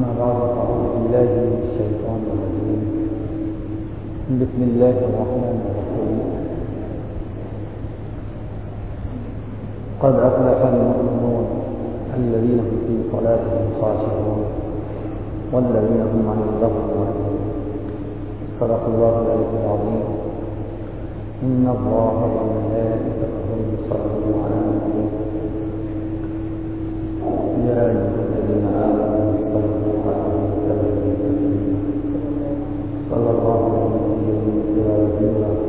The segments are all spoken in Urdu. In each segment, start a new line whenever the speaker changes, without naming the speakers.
أما بعد فأعوذ بالله من الشيطان الرجيم. بسم الله الرحمن الرحيم. قد أفلح المؤمنون الذين هم في صلاتهم خاشعون والذين هم عن اللغو معرضون. صدق الله العلي العظيم. إن الله وملائكته يصلون على النبي. يا أيها الذين آمنوا صلى الله عليه وآصحابه عليك يا رسول الله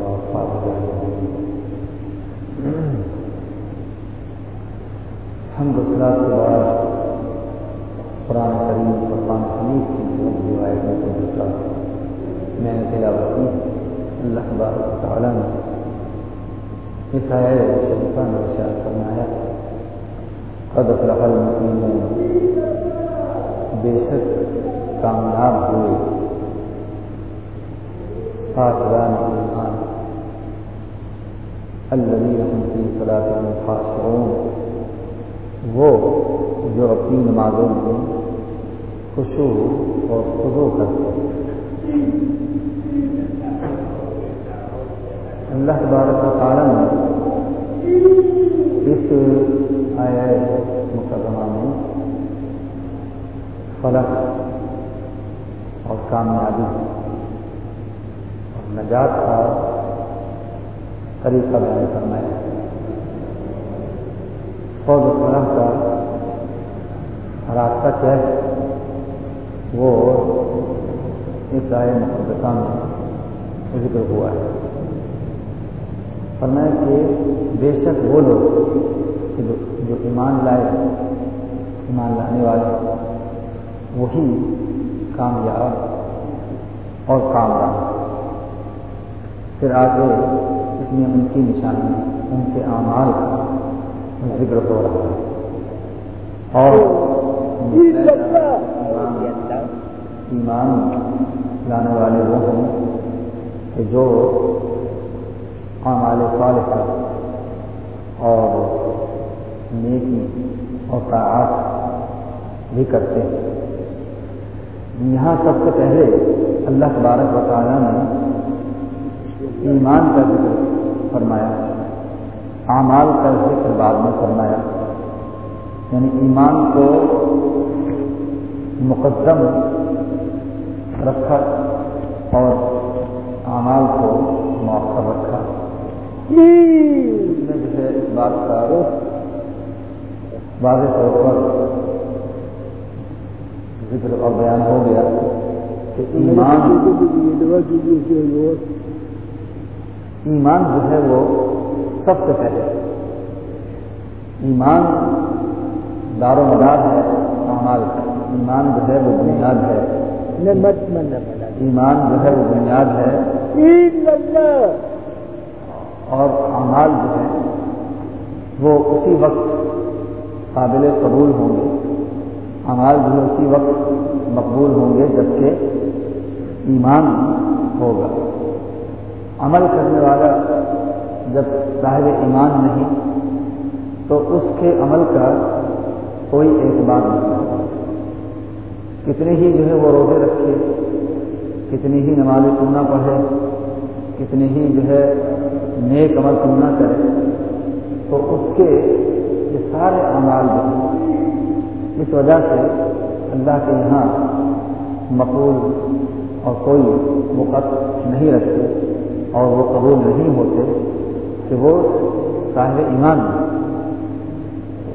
وأصحابه الحمد لله کے بعد قرآن کریم قرآن حمید کی روایتوں دوسرا میں نے تلاوت کی اللہ تبارک تعالیٰ نے اس آئے شریفہ میں ارشاد فرمایا قد افلح المؤمنون بے شک کامیاب ہوئے حافظان ایمان الذين هم في صلاتهم خاشعون. وہ جو اپنی نمازوں میں خوشو اور خزو کرتے ہیں۔ اللہ تبارک و تعالیٰ نے اس آیا مقدمہ میں فلق اور کامیابی اور نجات کا طریقہ بیان کرنا ہے۔ فوج و فلح کا راستہ کیا ہے؟ وہ اس آئے مقدسہ میں ذکر ہوا ہے۔ فرمایا کہ بے شک وہ لوگ جو ایمان لائے، ایمان لانے والے، وہی کامیاب اور کامران۔ پھر آگے اس میں ان کی نشانی، ان کے اعمال کا ذکر ہو رہا ہے۔ اور ایمان لانے والے وہ ہیں کہ جو اعمال صالحہ اور نیکی اور طاعت بھی کرتے ہیں۔ یہاں سب سے پہلے اللہ تبارک و تعالیٰ نے ایمان کا ذکر فرمایا، اعمال کا ذکر بعد میں فرمایا۔ یعنی ایمان کو مقدم رکھا اور اعمال کو مؤخر رکھا۔ میں جو ہے اس بات کا واضح طور پر ذکر اور بیان ہو گیا کہ ایمان ایمان جو ہے وہ سب سے پہلے ایمان دار و مدار ہے اعمال کا ایمان جو ہے وہ بنیاد ہے۔ ایمان جو ہے وہ بنیاد ہے۔ اور اعمال جو ہے وہ اسی وقت قابل قبول ہوں گے۔ اعمال جو ہے اسی وقت مقبول ہوں گے، جبکہ ایمان ہوگا۔ عمل کرنے والا جب صاحب ایمان نہیں، تو اس کے عمل کا کوئی اعتبار نہیں۔ کتنے ہی جو ہے وہ روزے رکھے، کتنی ہی نماز سننا پڑھے کتنے ہی جو ہے نیک عمل سننا کرے، تو اس کے یہ سارے اعمال جو اس وجہ سے اللہ کے یہاں مقبول اور کوئی وقت نہیں رکھتے اور وہ قبول نہیں ہوتے کہ وہ صاحب ایمان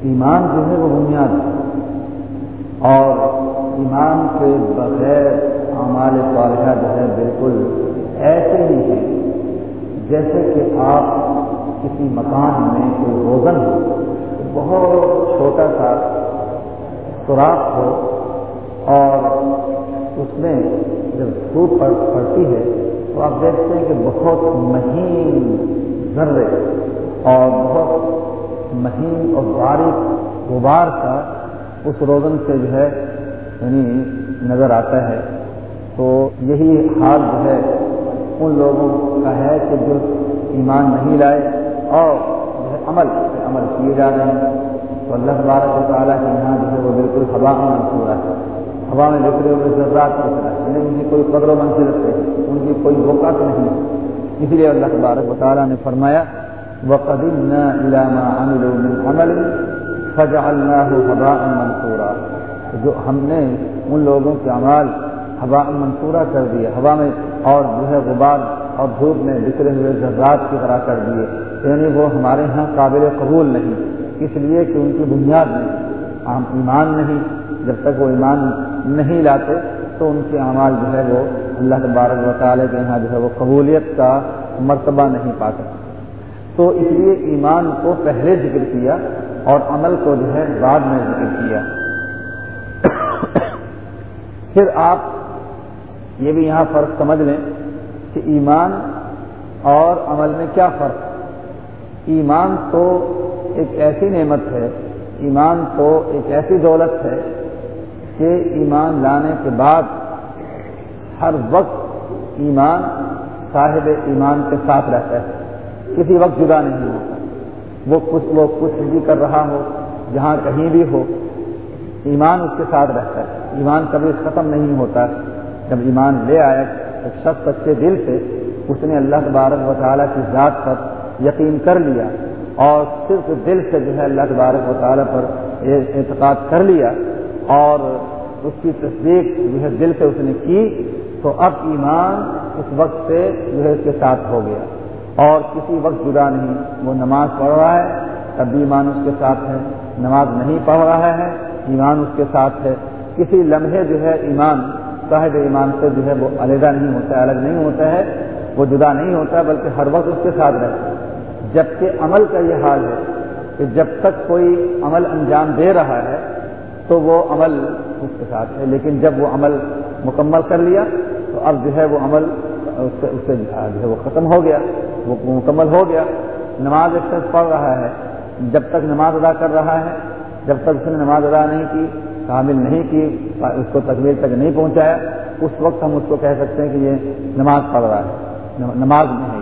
ایمان جو ہے وہ بنیاد ہے اور ایمان کے بغیر اعمال صالحہ جو ہے بالکل ایسے ہی ہیں۔ جیسے کہ آپ کسی مکان میں کوئی روزن ہو، بہت چھوٹا سا سوراخ ہو اور اس میں جب دھوپ پڑتی ہے تو آپ دیکھتے ہیں کہ بہت مہین ذرے اور بہت مہین اور باریک غبار کا اس روزن سے جو ہے یعنی نظر آتا ہے۔ تو یہی حال جو ہے، ان لوگوں کا ہے کہ جو ایمان نہیں لائے اور عمل عمل کیے جا رہے ہیں، تو اللہ تبارک و تعالیٰ کے یہاں جو ہے وہ بالکل ہوا میں منصور ہے۔ ہوا میں بکھرے ہوئے ضرورات کی طرح یعنی ان کی کوئی قدر و منزلت نہیں، ان کی کوئی وقت نہیں۔ اس لیے اللہ تبارک و تعالیٰ نے فرمایا، وقدمنا الى ما عملوا من عمل فجعلناه هباء منصورا جو ہم نے ان لوگوں کے اعمال ہوا منصورہ کر دیے، ہوا میں اور جو ہے غبار اور دھوپ میں بکھرے ہوئے ذرات کی طرح کر دیے۔ یعنی وہ ہمارے ہاں قابل قبول نہیں، اس لیے کہ ان کی بنیاد نہیں۔ عام ایمان نہیں، جب تک وہ ایمان نہیں لاتے تو ان کے اعمال جو ہے وہ اللہ تبارک و تعالیٰ کے یہاں جو ہے وہ قبولیت کا مرتبہ نہیں پا سکتے۔ تو اس لیے ایمان کو پہلے ذکر کیا اور عمل کو جو ہے بعد میں ذکر کیا۔ پھر آپ یہ بھی یہاں فرق سمجھ لیں کہ ایمان اور عمل میں کیا فرق ایمان تو ایک ایسی نعمت ہے، ایمان تو ایک ایسی دولت ہے کہ ایمان لانے کے بعد ہر وقت ایمان صاحب ایمان کے ساتھ رہتا ہے۔ کسی وقت جدا نہیں ہوتا۔ وہ کچھ وہ کچھ بھی کر رہا ہو، جہاں کہیں بھی ہو، ایمان اس کے ساتھ رہتا ہے۔ ایمان کبھی ختم نہیں ہوتا۔ جب ایمان لے آیا ایک شخص سچے دل سے اس نے اللہ تبارک و تعالیٰ کی ذات پر یقین کر لیا اور صرف دل سے جو ہے اللہ تبارک و تعالیٰ پر اعتقاد کر لیا اور اس کی تصدیق جو ہے دل سے اس نے کی تو اب ایمان اس وقت سے جو ہے اس کے ساتھ ہو گیا اور کسی وقت جدا نہیں، وہ نماز پڑھ رہا ہے تب بھی ایمان اس کے ساتھ ہے، نماز نہیں پڑھ رہا ہے، ایمان اس کے ساتھ ہے۔ کسی لمحے جو ہے ایمان صاحب ایمان سے جو ہے وہ علیحدہ نہیں ہوتا ہے، الگ نہیں ہوتا ہے، وہ جدا نہیں ہوتا، بلکہ ہر وقت اس کے ساتھ رہتا ہے۔ جبکہ عمل کا یہ حال ہے کہ جب تک کوئی عمل انجام دے رہا ہے، تو وہ عمل اس کے ساتھ ہے۔ لیکن جب وہ عمل مکمل کر لیا، تو اب جو ہے وہ عمل اس سے اس سے جو ہے وہ ختم ہو گیا۔ وہ مکمل ہو گیا۔ نماز ایک شخص پڑھ رہا ہے۔ جب تک نماز ادا کر رہا ہے، جب تک اس نے نماز ادا نہیں کی کامل نہیں کی اس کو تکمیل تک نہیں پہنچایا، اس وقت ہم اس کو کہہ سکتے ہیں کہ یہ نماز پڑھ رہا ہے نماز میں ہے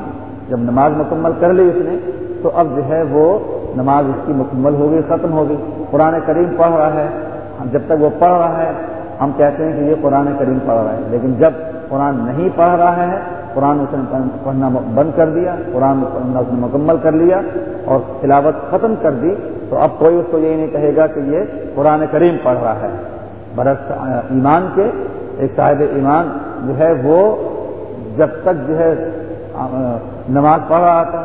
جب نماز مکمل کر لی اس نے، تو اب جو ہے وہ نماز اس کی مکمل ہو گئی ختم ہو گئی قرآن کریم پڑھ رہا ہے جب تک وہ پڑھ رہا ہے، ہم کہتے ہیں کہ یہ قرآن کریم پڑھ رہا ہے۔ لیکن جب قرآن نہیں پڑھ رہا ہے، قرآن اس نے پڑھنا بند کر دیا، قرآن پڑھنا اس نے مکمل کر لیا اور تلاوت ختم کر دی۔ تو اب کوئی اس کو یہی نہیں کہے گا کہ یہ قرآن کریم پڑھ رہا ہے۔ برعکس ایمان کے ایک صاحب ایمان جو ہے وہ جب تک جو ہے نماز پڑھ رہا تھا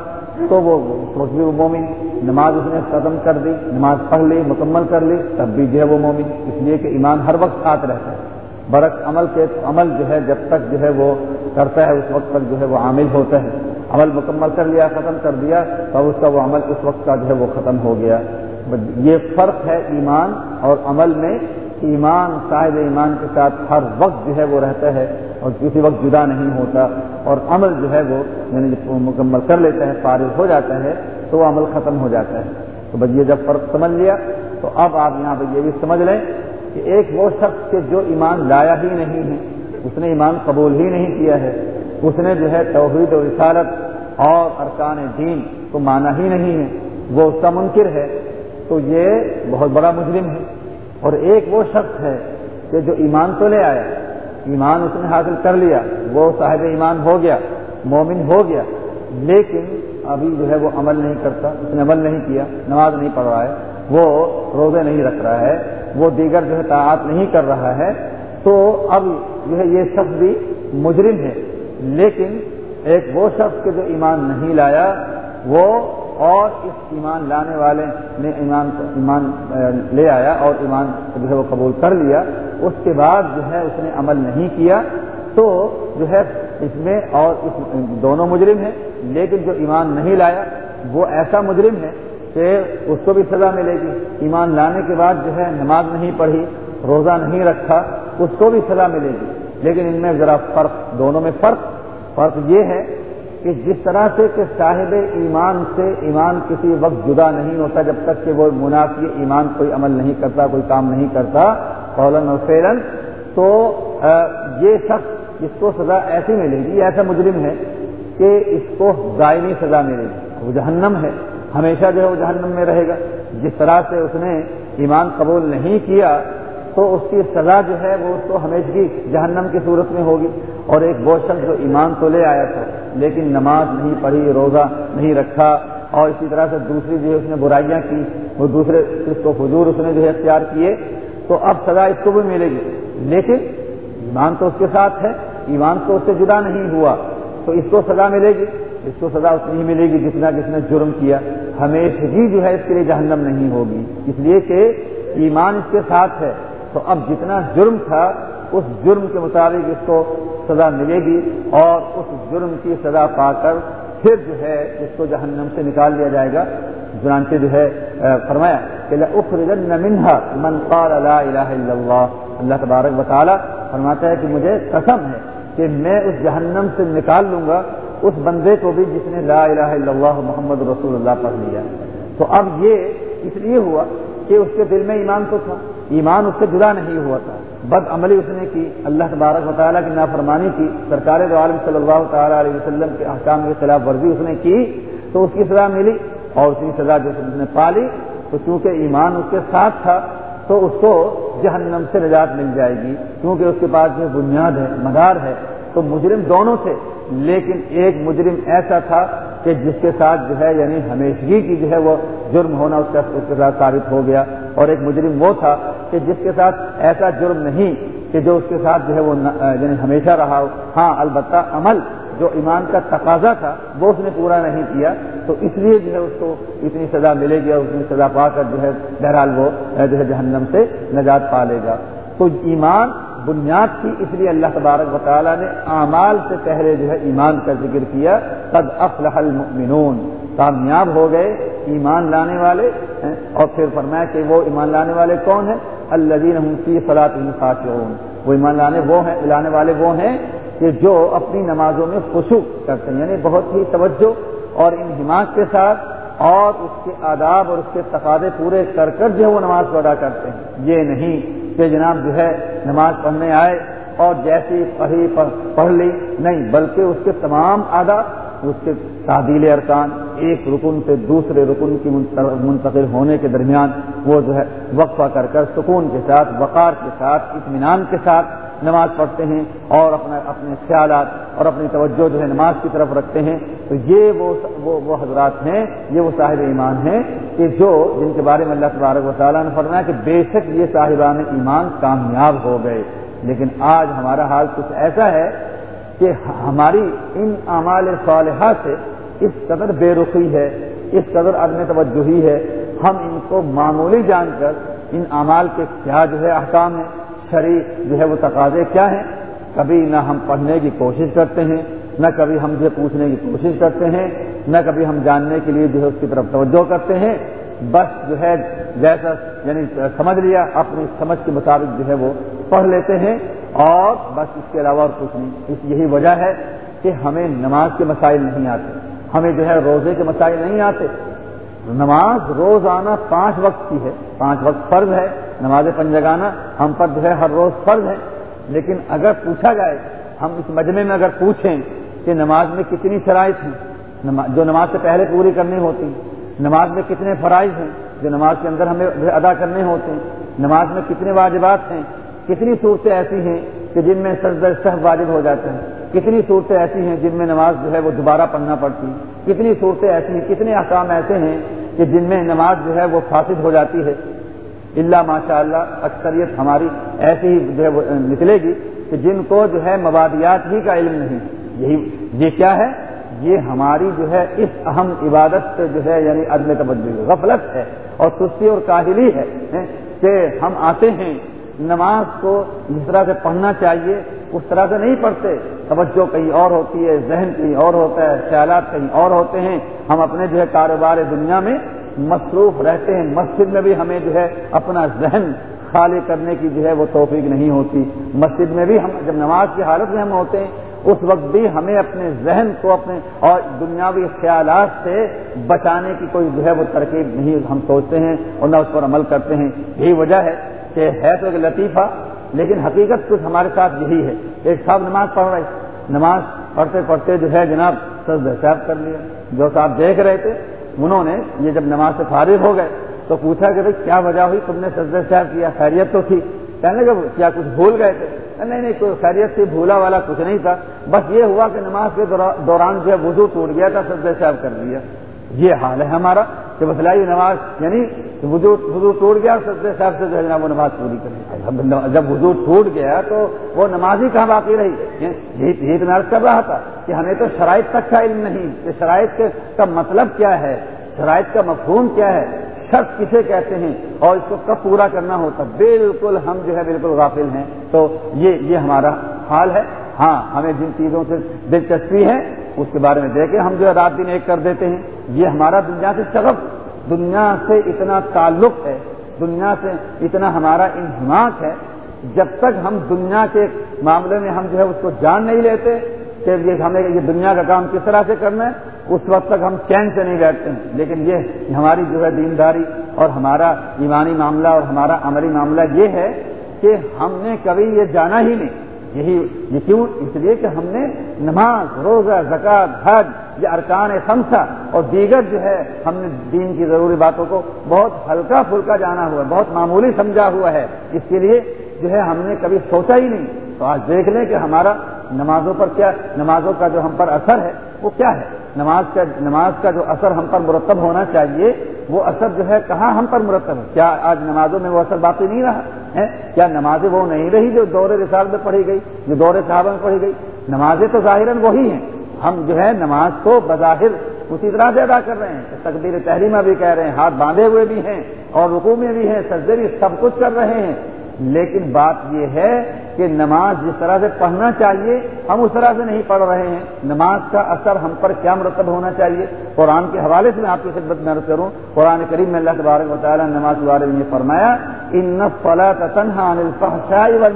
تو وہ بھی وہ مومن، نماز اس نے ختم کر دی، نماز پڑھ لی، مکمل کر لی، تب بھی جو ہے وہ مومن۔ اس لیے کہ ایمان ہر وقت ساتھ رہتا ہے۔ برعکس، عمل کے، عمل جو ہے جب تک جو ہے وہ کرتا ہے، اس وقت تک جو ہے وہ عامل ہوتا ہے۔ عمل مکمل کر لیا، ختم کر دیا، تو اس کا وہ عمل اس وقت کا جو ہے وہ ختم ہو گیا۔ یہ فرق ہے ایمان، اور عمل میں ایمان، صاحب ایمان کے ساتھ ہر وقت جو ہے وہ رہتا ہے اور کسی وقت جدا نہیں ہوتا۔ اور عمل جو ہے وہ یعنی مکمل کر لیتا ہے، فارغ ہو جاتا ہے، تو وہ عمل ختم ہو جاتا ہے۔ تو بس یہ جب فرق سمجھ لیا، تو اب آپ یہاں پہ یہ بھی سمجھ لیں کہ ایک وہ شخص کے جو ایمان لایا ہی نہیں ہے، اس نے ایمان قبول ہی نہیں کیا ہے۔ اس نے جو ہے توحید و رسالت اور ارکان دین کو مانا ہی نہیں ہے۔ وہ اس کا منکر ہے۔ تو یہ بہت بڑا مجرم ہے۔ اور ایک وہ شخص ہے کہ جو ایمان تو لے آیا، ایمان اس نے حاصل کر لیا، وہ صاحب ایمان ہو گیا، مومن ہو گیا، لیکن ابھی جو ہے وہ عمل نہیں کرتا، اس نے عمل نہیں کیا، نماز نہیں پڑھ رہا ہے، وہ روزے نہیں رکھ رہا ہے، وہ دیگر جو ہے تعات نہیں کر رہا ہے۔ تو اب جو ہے یہ شخص بھی مجرم ہے۔ لیکن ایک وہ شخص کے جو ایمان نہیں لایا، وہ اور اس ایمان لانے والے نے ایمان ایمان لے آیا اور ایمان جو ہے وہ قبول کر لیا۔ اس کے بعد جو ہے اس نے عمل نہیں کیا۔ تو جو ہے اس میں اور اس دونوں مجرم ہیں، لیکن جو ایمان نہیں لایا، وہ ایسا مجرم ہے کہ اس کو بھی سزا ملے گی۔ ایمان لانے کے بعد جو ہے نماز نہیں پڑھی، روزہ نہیں رکھا، اس کو بھی سزا ملے گی۔ لیکن ان میں ذرا فرق، دونوں میں فرق۔ فرق یہ ہے کہ جس طرح سے کہ صاحب ایمان سے ایمان کسی وقت جدا نہیں ہوتا جب تک کہ وہ منافی ایمان کوئی عمل نہیں کرتا، کوئی کام نہیں کرتا فولاً اور فیلن تو یہ شخص جس کو سزا ایسی ملے گی ایسا مجرم ہے کہ اس کو دائمی سزا ملے گی۔ وہ جہنم ہے، ہمیشہ جو ہے وہ جہنم میں رہے گا۔ جس طرح سے اس نے ایمان قبول نہیں کیا تو اس کی سزا جو ہے وہ اس کو ہمیشہ جہنم کی صورت میں ہوگی اور ایک وہ شخص جو ایمان تو لے آیا تھا، لیکن نماز نہیں پڑھی، روزہ نہیں رکھا اور اسی طرح سے دوسری جو ہے اس نے برائیاں کی، وہ دوسرے اس کو حضور اس نے جو ہے اختیار کیے، تو اب سزا اس کو بھی ملے گی۔ لیکن ایمان تو اس کے ساتھ ہے، ایمان تو اس سے جدا نہیں ہوا، تو اس کو سزا ملے گی۔ اس کو سزا اتنی ملے گی جتنا کس نے جرم کیا۔ ہمیشہ ہی جو ہے اس کے لیے جہنم نہیں ہوگی۔ اس لیے کہ ایمان اس کے ساتھ ہے۔ تو اب جتنا جرم تھا، اس جرم کے مطابق اس کو سزا ملے گی اور اس جرم کی سزا پا کر پھر جو ہے اس کو جہنم سے نکال دیا جائے گا۔ جنانچہ جو ہے فرمایا کہ منہا من قال لا الہ الا اللہ۔ اللہ تبارک بطالہ فرماتا ہے کہ مجھے قسم ہے کہ میں اس جہنم سے نکال لوں گا، اس بندے کو بھی جس نے لا الہ الا اللہ محمد رسول اللہ پڑھ لیا۔ تو اب یہ اس لیے ہوا کہ اس کے دل میں ایمان تو تھا۔ ایمان اس سے جدا نہیں ہوا تھا۔ بد عملی اس نے کی، اللہ تبارک و تعالیٰ کی نافرمانی کی، سرکار دو عالم صلی اللہ تعالیٰ علیہ وسلم کے احکام کے خلاف ورزی اس نے کی، تو اس کی سزا ملی اور اس کی سزا جو اس نے پالی تو چونکہ ایمان اس کے ساتھ تھا، تو اس کو جہنم سے نجات مل جائے گی۔ کیونکہ اس کے پاس جو بنیاد ہے، مدار ہے تو مجرم دونوں تھے، لیکن ایک مجرم ایسا تھا کہ جس کے ساتھ جو ہے یعنی ہمیشگی کی جو ہے، وہ جرم ہونا، اس کا اس کے ساتھ ثابت ہو گیا۔ اور ایک مجرم وہ تھا کہ جس کے ساتھ ایسا جرم نہیں کہ جو اس کے ساتھ جو ہے، وہ یعنی ہمیشہ رہا ہو۔ ہاں البتہ عمل جو ایمان کا تقاضا تھا، وہ اس نے پورا نہیں کیا۔ تو اس لیے جو ہے، اس کو اتنی سزا ملے گی اور اتنی سزا پا کر جو ہے، بہرحال وہ جو ہے جہنم سے نجات پا لے گا۔ تو ایمان بنیاد تھی اس لیے اللہ تبارک و تعالیٰ نے اعمال سے پہلے جو ہے ایمان کا ذکر کیا تب افلح المؤمنون۔ کامیاب ہو گئے ایمان لانے والے اور پھر فرمایا کہ وہ ایمان لانے والے کون ہیں؟ اللہ کی فلاط خاشعون۔ وہ ایمان لانے، وہ ہیں، لانے والے وہ ہیں کہ جو اپنی نمازوں میں خوشو کرتے ہیں یعنی بہت ہی توجہ اور ان کے ساتھ اور اس کے آداب اور اس کے تقاضے پورے کر کر جو ہے وہ نماز کو ادا کرتے ہیں۔ یہ نہیں کہ جناب جو ہے نماز پڑھنے آئے اور جیسی پڑھی پڑھ لی، نہیں، بلکہ اس کے تمام آداب، اس کے تعدیل ارکان ایک رکن سے دوسرے رکن کی منتقل ہونے کے درمیان وہ جو ہے وقفہ کر کر سکون کے ساتھ وقار کے ساتھ اطمینان کے ساتھ نماز پڑھتے ہیں اور اپنا اپنے خیالات اور اپنی توجہ جو ہے نماز کی طرف رکھتے ہیں۔ تو یہ وہ وہ, وہ حضرات ہیں یہ وہ صاحب ایمان ہیں کہ جو جن کے بارے میں اللہ تبارک و تعالیٰ نے فرمایا کہ بے شک یہ صاحبان ایمان کامیاب ہو گئے۔ لیکن آج ہمارا حال کچھ ایسا ہے کہ ہماری ان اعمال صالحہ سے اس قدر بے رخی ہے، اس قدر عدم توجہی ہے، ہم ان کو معمولی جان کر ان اعمال کے کیا جو ہے احکام ہیں شریف جو ہے وہ تقاضے کیا ہیں؟ کبھی نہ ہم پڑھنے کی کوشش کرتے ہیں، نہ کبھی ہم جو پوچھنے کی کوشش کرتے ہیں، نہ کبھی ہم جاننے کے لیے جو ہے اس کی طرف توجہ کرتے ہیں۔ بس جو ہے جیسا یعنی سمجھ لیا، اپنی سمجھ کے مطابق جو ہے وہ پڑھ لیتے ہیں۔ اور بس اس کے علاوہ اور کچھ نہیں۔ اس یہی وجہ ہے کہ ہمیں نماز کے مسائل نہیں آتے۔ ہمیں جو ہے روزے کے مسائل نہیں آتے۔ نماز روزانہ پانچ وقت کی ہے۔ پانچ وقت فرض ہے نماز پنجگانا ہم پر جو ہے ہر روز فرض ہے۔ لیکن اگر پوچھا جائے، ہم اس مجمے میں اگر پوچھیں کہ نماز میں کتنی شرائط ہیں جو نماز سے پہلے پوری کرنی ہوتی نماز میں کتنے فرائض ہیں، جو نماز کے اندر ہمیں ادا کرنے ہوتے ہیں، نماز میں کتنے واجبات ہیں، کتنی صورتیں ایسی ہیں کہ جن میں سرد صحب واجب ہو جاتے ہیں۔ کتنی صورتیں ایسی ہیں جن میں نماز جو ہے وہ دوبارہ پڑھنا پڑتی کتنی صورتیں ایسی ہیں؟ کتنے احکام ایسے ہیں کہ جن میں نماز جو ہے وہ فاسد ہو جاتی ہے؟ اللہ ماشاء اللہ اکثریت ہماری ایسی ہی جو ہے وہ نکلے گی کہ جن کو جو ہے مبادیات ہی کا علم نہیں۔ یہی، یہ کیا ہے؟ یہ ہماری جو ہے اس اہم عبادت سے جو ہے یعنی عدم توجہ غفلت ہے اور سستی اور کاہلی ہے کہ ہم آتے ہیں نماز کو جس طرح سے پڑھنا چاہیے اس طرح سے نہیں پڑھتے۔ توجہ کہیں اور ہوتی ہے، ذہن کہیں اور ہوتا ہے، خیالات کہیں اور ہوتے ہیں۔ ہم اپنے جو ہے کاروبار دنیا میں مصروف رہتے ہیں۔ مسجد میں بھی ہمیں جو ہے اپنا ذہن خالی کرنے کی جو ہے وہ توفیق نہیں ہوتی۔ مسجد میں بھی ہم جب نماز کی حالت میں ہم ہوتے ہیں، اس وقت بھی ہمیں اپنے ذہن کو اپنے اور دنیاوی خیالات سے بچانے کی کوئی جو ہے وہ ترکیب نہیں ہم سوچتے ہیں اور نہ اس پر عمل کرتے ہیں۔ یہی وجہ ہے کہ ہے تو ایک لطیفہ لیکن حقیقت کچھ ہمارے ساتھ یہی ہے۔ ایک صاحب نماز پڑھ رہے نماز پڑھتے پڑھتے جو ہے جناب سرد صاحب کر لیا۔ جو صاحب دیکھ رہے تھے، انہوں نے یہ جب نماز سے فارغ ہو گئے تو پوچھا کہ بھائی کیا وجہ ہوئی؟ تم نے سرد صاحب کیا، خیریت تو تھی؟ کہنے کہ کیا کچھ بھول گئے تھے؟ نہیں نہیں، کوئی خیریت سے بھولا والا کچھ نہیں تھا۔ بس یہ ہوا کہ نماز کے دوران جو ہے وضو ٹوٹ گیا تھا، سرد صاحب کر لیا۔ یہ حال ہے ہمارا کہ بسلائی نماز یعنی وضو وضو ٹوٹ گیا سچے صاحب سے جو ہے وہ نماز پوری کرنی جب وضو ٹوٹ گیا تو وہ نماز ہی کہاں باقی رہی؟ یعنی یہی تو میں کر رہا تھا کہ ہمیں تو شرائط تک کا علم نہیں، کہ شرائط کا مطلب کیا ہے، شرائط کا مفہوم کیا ہے، شرط کسے کہتے ہیں اور اس کو کب پورا کرنا ہوتا؟ بالکل ہم جو ہے بالکل غافل ہیں۔ تو یہ یہ ہمارا حال ہے۔ ہاں ہمیں جن چیزوں سے دلچسپی ہے، اس کے بارے میں دیکھیں۔ ہم جو ہے رات دن ایک کر دیتے ہیں۔ یہ ہمارا دنیا سے شغف دنیا سے اتنا تعلق ہے، دنیا سے اتنا ہمارا انہماک ہے، جب تک ہم دنیا کے معاملے میں ہم جو ہے اس کو جان نہیں لیتے کہ یہ ہمیں یہ دنیا کا کام کس طرح سے کرنا ہے، اس وقت تک ہم چین سے نہیں بیٹھتے ہیں۔ لیکن یہ ہماری جو ہے دینداری اور ہمارا ایمانی معاملہ اور ہمارا عملی معاملہ یہ ہے کہ ہم نے کبھی یہ جانا ہی نہیں۔ یہی یہ کیوں اس لیے کہ ہم نے نماز، روزہ زکات حج یا ارکان خمسہ اور دیگر جو ہے، ہم نے دین کی ضروری باتوں کو بہت ہلکا پھلکا جانا ہوا ہے بہت معمولی سمجھا ہوا ہے۔ اس کے لیے جو ہے، ہم نے کبھی سوچا ہی نہیں۔ تو آج دیکھ لیں کہ ہمارا نمازوں پر کیا، نمازوں کا جو ہم پر اثر ہے، وہ کیا ہے؟ نماز کا نماز کا جو اثر ہم پر مرتب ہونا چاہیے وہ اثر جو ہے کہاں ہم پر مرتب ہے؟ کیا آج نمازوں میں وہ اثر باقی نہیں رہا؟ ہے کیا نمازیں وہ نہیں رہی جو دور رسال میں پڑھی گئی، جو دور صحابہ میں پڑھی گئی؟ نمازیں تو ظاہراً وہی ہیں۔ ہم جو ہے نماز کو بظاہر اسی طرح سے ادا کر رہے ہیں۔ تقدیر تحریمہ بھی کہہ رہے ہیں، ہاتھ باندھے ہوئے بھی ہیں اور رکو میں بھی ہیں، سجدے بھی سب کچھ کر رہے ہیں۔ لیکن بات یہ ہے کہ نماز جس طرح سے پڑھنا چاہیے، ہم اس طرح سے نہیں پڑھ رہے ہیں۔ نماز کا اثر ہم پر کیا مرتب ہونا چاہیے؟ قرآن کے حوالے سے میں آپ کی خدمت میں عرض کروں، قرآن کریم میں اللہ تبارک و تعالیٰ نماز کے بارے میں فرمایا، ان فلا تنہا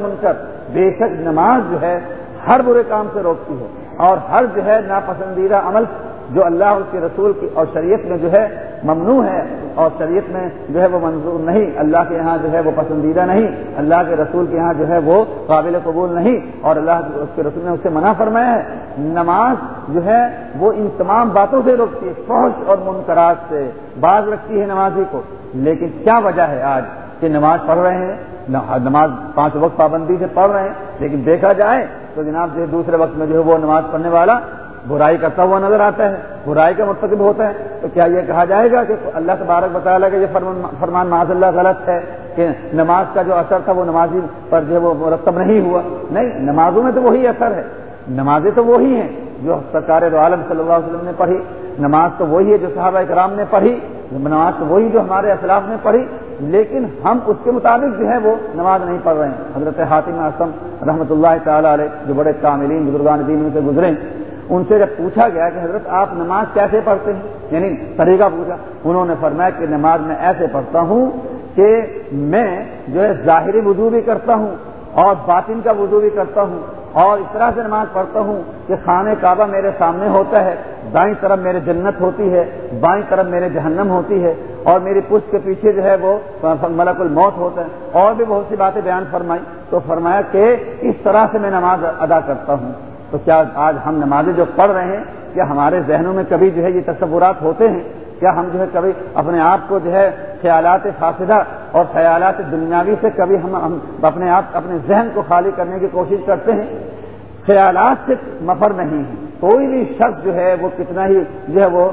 منکر بے شک نماز جو ہے ہر برے کام سے روکتی ہے اور ہر جو ہے ناپسندیدہ عمل جو اللہ اس کے رسول کی اور شریعت میں جو ہے ممنوع ہے اور شریعت میں جو ہے وہ منظور نہیں۔ اللہ کے یہاں جو ہے وہ پسندیدہ نہیں۔ اللہ کے رسول کے یہاں جو ہے وہ قابل قبول نہیں۔ اور اللہ اس کے رسول نے اسے منع فرمایا ہے۔ نماز جو ہے وہ ان تمام باتوں سے روکتی ہے فوج اور منقرات سے باز رکھتی ہے نمازی کو۔ لیکن کیا وجہ ہے آج کہ نماز پڑھ رہے ہیں؟ نماز پانچ وقت پابندی سے پڑھ رہے ہیں، لیکن دیکھا جائے تو جناب جو دوسرے وقت میں جو ہے وہ نماز پڑھنے والا برائی کرتا ہوا نظر آتا ہے، برائی کا مرتکب ہوتا ہے۔ تو کیا یہ کہا جائے گا کہ اللہ تبارک بتایا گا کہ یہ فرمان معاذ اللہ غلط ہے کہ نماز کا جو اثر تھا وہ نمازی پر جو ہے وہ مرتب نہیں ہوا۔ نہیں، نمازوں میں تو وہی اثر ہے۔ نمازیں تو وہی ہیں جو سرکار عالم صلی اللہ علیہ وسلم نے پڑھی۔ نماز تو وہی ہے جو صحابہ اکرام نے پڑھی۔ نماز تو وہی جو ہمارے اخلاف نے پڑھی۔ لیکن ہم اس کے مطابق جو ہے وہ نماز نہیں پڑھ رہے ہیں۔ حضرت حاطم اعظم رحمۃ اللہ تعالیٰ علیہ جو بڑے کاملین، بزرگان دین سے گزرے ان سے جب پوچھا گیا کہ حضرت آپ نماز کیسے پڑھتے ہیں یعنی طریقہ پوچھا، انہوں نے فرمایا کہ نماز میں ایسے پڑھتا ہوں کہ میں جو ہے ظاہری وضو بھی کرتا ہوں اور باطن کا وضو بھی کرتا ہوں اور اس طرح سے نماز پڑھتا ہوں کہ خانہ کعبہ میرے سامنے ہوتا ہے، دائیں طرف میرے جنت ہوتی ہے، بائیں طرف میرے جہنم ہوتی ہے اور میری پشت کے پیچھے جو ہے وہ ملک الموت ہوتا ہے اور بھی بہت سی باتیں بیان فرمائی، تو فرمایا کہ اس طرح سے میں نماز ادا کرتا ہوں۔ تو کیا آج ہم نمازیں جو پڑھ رہے ہیں، کیا ہمارے ذہنوں میں کبھی جو ہے یہ تصورات ہوتے ہیں؟ کیا ہم جو ہے کبھی اپنے آپ کو جو ہے خیالات فاصدہ اور خیالات دنیاوی سے کبھی ہم ہم اپنے آپ، اپنے ذہن کو خالی کرنے کی کوشش کرتے ہیں؟ خیالات سے مفر نہیں ہے کوئی بھی شخص جو ہے وہ کتنا ہی جو ہے وہ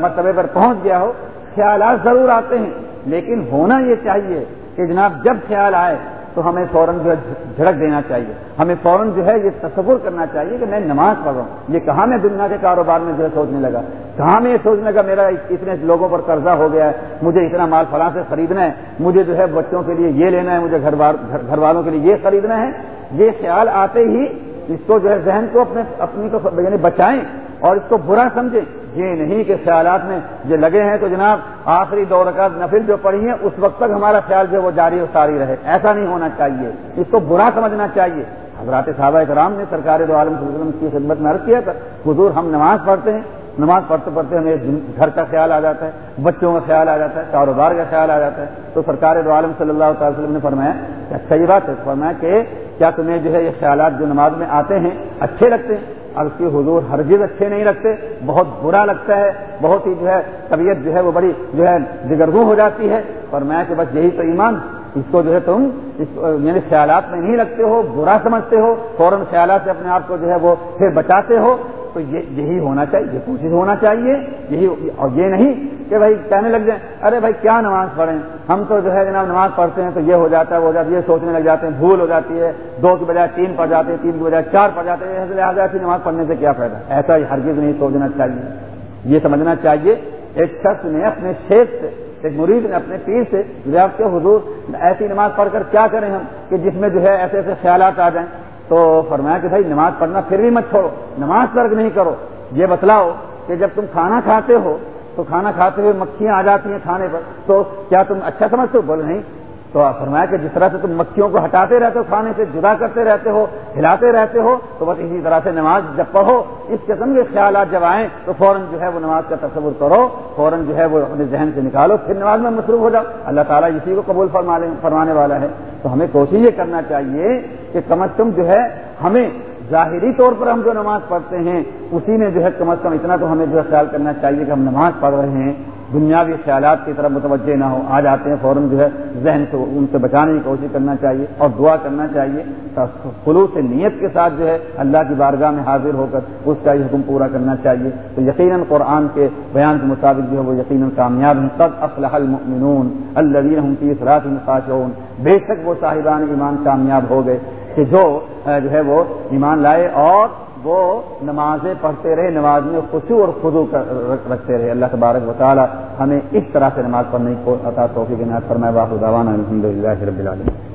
مرتبے پر پہنچ گیا ہو، خیالات ضرور آتے ہیں، لیکن ہونا یہ چاہیے کہ جناب جب خیال آئے تو ہمیں فوراً جو ہے جھڑک دینا چاہیے۔ ہمیں فوراً جو ہے یہ تصور کرنا چاہیے کہ میں نماز پڑھ رہا ہوں۔ یہ کہاں میں دنیا کے کاروبار میں جو ہے سوچنے لگا؟ کہاں میں یہ سوچنے لگا میرا اتنے لوگوں پر قرضہ ہو گیا ہے، مجھے اتنا مال فلاں سے خریدنا ہے، مجھے جو ہے بچوں کے لیے یہ لینا ہے، مجھے گھر والوں کے لیے یہ خریدنا ہے۔ یہ خیال آتے ہی اس کو جو ہے ذہن کو اپنے، اپنی کو یعنی بچائیں اور اس کو برا سمجھیں۔ یہ نہیں کہ خیالات میں جو لگے ہیں تو جناب آخری دور کا نفل جو پڑھی ہیں، اس وقت تک ہمارا خیال جو وہ جاری و ساری رہے۔ ایسا نہیں ہونا چاہیے۔ اس کو برا سمجھنا چاہیے۔ حضرات صحابہ کرام نے سرکار دو عالم وسلم کی خدمت میں عرض کیا تھا، حضور ہم نماز پڑھتے ہیں۔ نماز پڑھتے پڑھتے ہمیں گھر کا خیال آ جاتا ہے، بچوں کا خیال آ جاتا ہے کاروبار کا خیال آ جاتا ہے۔ تو سرکار دو عالم صلی اللہ تعالی وسلم نے فرمایا کہ اچھا یہ بات ہے۔ فرمایا کہ کیا تمہیں جو ہے یہ خیالات جو نماز میں آتے ہیں، اچھے لگتے ہیں؟ اور اس کی حضور ہر اچھے نہیں رکھتے بہت برا لگتا ہے، بہت ہی جو ہے، طبیعت جو ہے وہ بڑی جو ہے دگرگو ہو جاتی ہے۔ اور میں کہ بس یہی تو ایمان، اس کو جو ہے تم اس یعنی خیالات میں نہیں رکھتے ہو، برا سمجھتے ہو، فوراً خیالات سے اپنے آپ کو جو ہے وہ پھر بچاتے ہو۔ تو یہ یہی ہونا چاہیے کوشش ہونا چاہیے، یہی اور یہ نہیں کہ بھائی کہنے لگ جائیں، ارے بھائی کیا نماز پڑھیں؟ ہم تو جو ہے جناب نماز پڑھتے ہیں تو یہ ہو جاتا ہے، وہ ہو جاتا ہے، یہ سوچنے لگ جاتے ہیں، بھول ہو جاتی ہے، دو کی بجائے تین پڑھ جاتے ہیں، تین کی بجائے چار پڑھ جاتے ہیں لہٰذا ایسی نماز پڑھنے سے کیا فائدہ؟ ایسا ہرگز نہیں سوچنا چاہیے۔ یہ سمجھنا چاہیے، ایک شخص نے اپنے شیخ سے، ایک مرید نے اپنے پیر سے کے حضور، ایسی نماز پڑھ کر کیا کریں ہم؟ کہ جس میں جو ہے ایسے ایسے خیالات آ جائیں۔ تو فرمایا کہ بھائی نماز پڑھنا پھر بھی مت چھوڑو، نماز ترک نہیں کرو۔ یہ بتلاؤ کہ جب تم کھانا کھاتے ہو تو کھانا کھاتے ہوئے مکھیاں آ جاتی ہیں کھانے پر، تو کیا تم اچھا سمجھتے ہو؟ بولے نہیں تو فرمایا کہ جس طرح سے تم مکھیوں کو ہٹاتے رہتے ہو، کھانے سے جدا کرتے رہتے ہو، ہلاتے رہتے ہو، تو بس اسی طرح سے نماز جب پڑھو، اس قسم کے خیالات جب آئیں، تو فوراً جو ہے وہ نماز کا تصور کرو، فوراً جو ہے وہ اپنے ذہن سے نکالو، پھر نماز میں مصروف ہو جاؤ۔ اللہ تعالیٰ اسی کو قبول فرمانے والا ہے۔ تو ہمیں کوشش یہ کرنا چاہیے کہ کم از کم جو ہے ہمیں ظاہری طور پر ہم جو نماز پڑھتے ہیں، اسی میں جو ہے کم از کم اتنا تو ہمیں جو ہے خیال کرنا چاہیے کہ ہم نماز پڑھ رہے ہیں۔ دنیاوی خیالات کی طرف متوجہ نہ ہو، آ جاتے ہیں فوراً جو ہے ذہن سے ان سے بچانے کی کوشش کرنا چاہیے اور دعا کرنا چاہیے خلوص نیت کے ساتھ جو ہے اللہ کی بارگاہ میں حاضر ہو کر اس کا یہ حکم پورا کرنا چاہیے۔ تو یقیناً قرآن کے بیان کے مطابق جو ہے وہ یقیناً کامیاب ہیں۔ تب افلاح المؤمنون الذین کی اثرات مقاصون بے شک وہ صاحبان ایمان کامیاب ہو گئے کہ جو جو ہے وہ ایمان لائے اور وہ نمازیں پڑھتے رہے، نماز میں خوشو اور خدو رکھتے رہے۔ اللہ تبارک و تعالی ہمیں اس طرح سے نماز پڑھنے کو عطا توفیق فرمائے۔ باپ الحمد للہ رب العالمین۔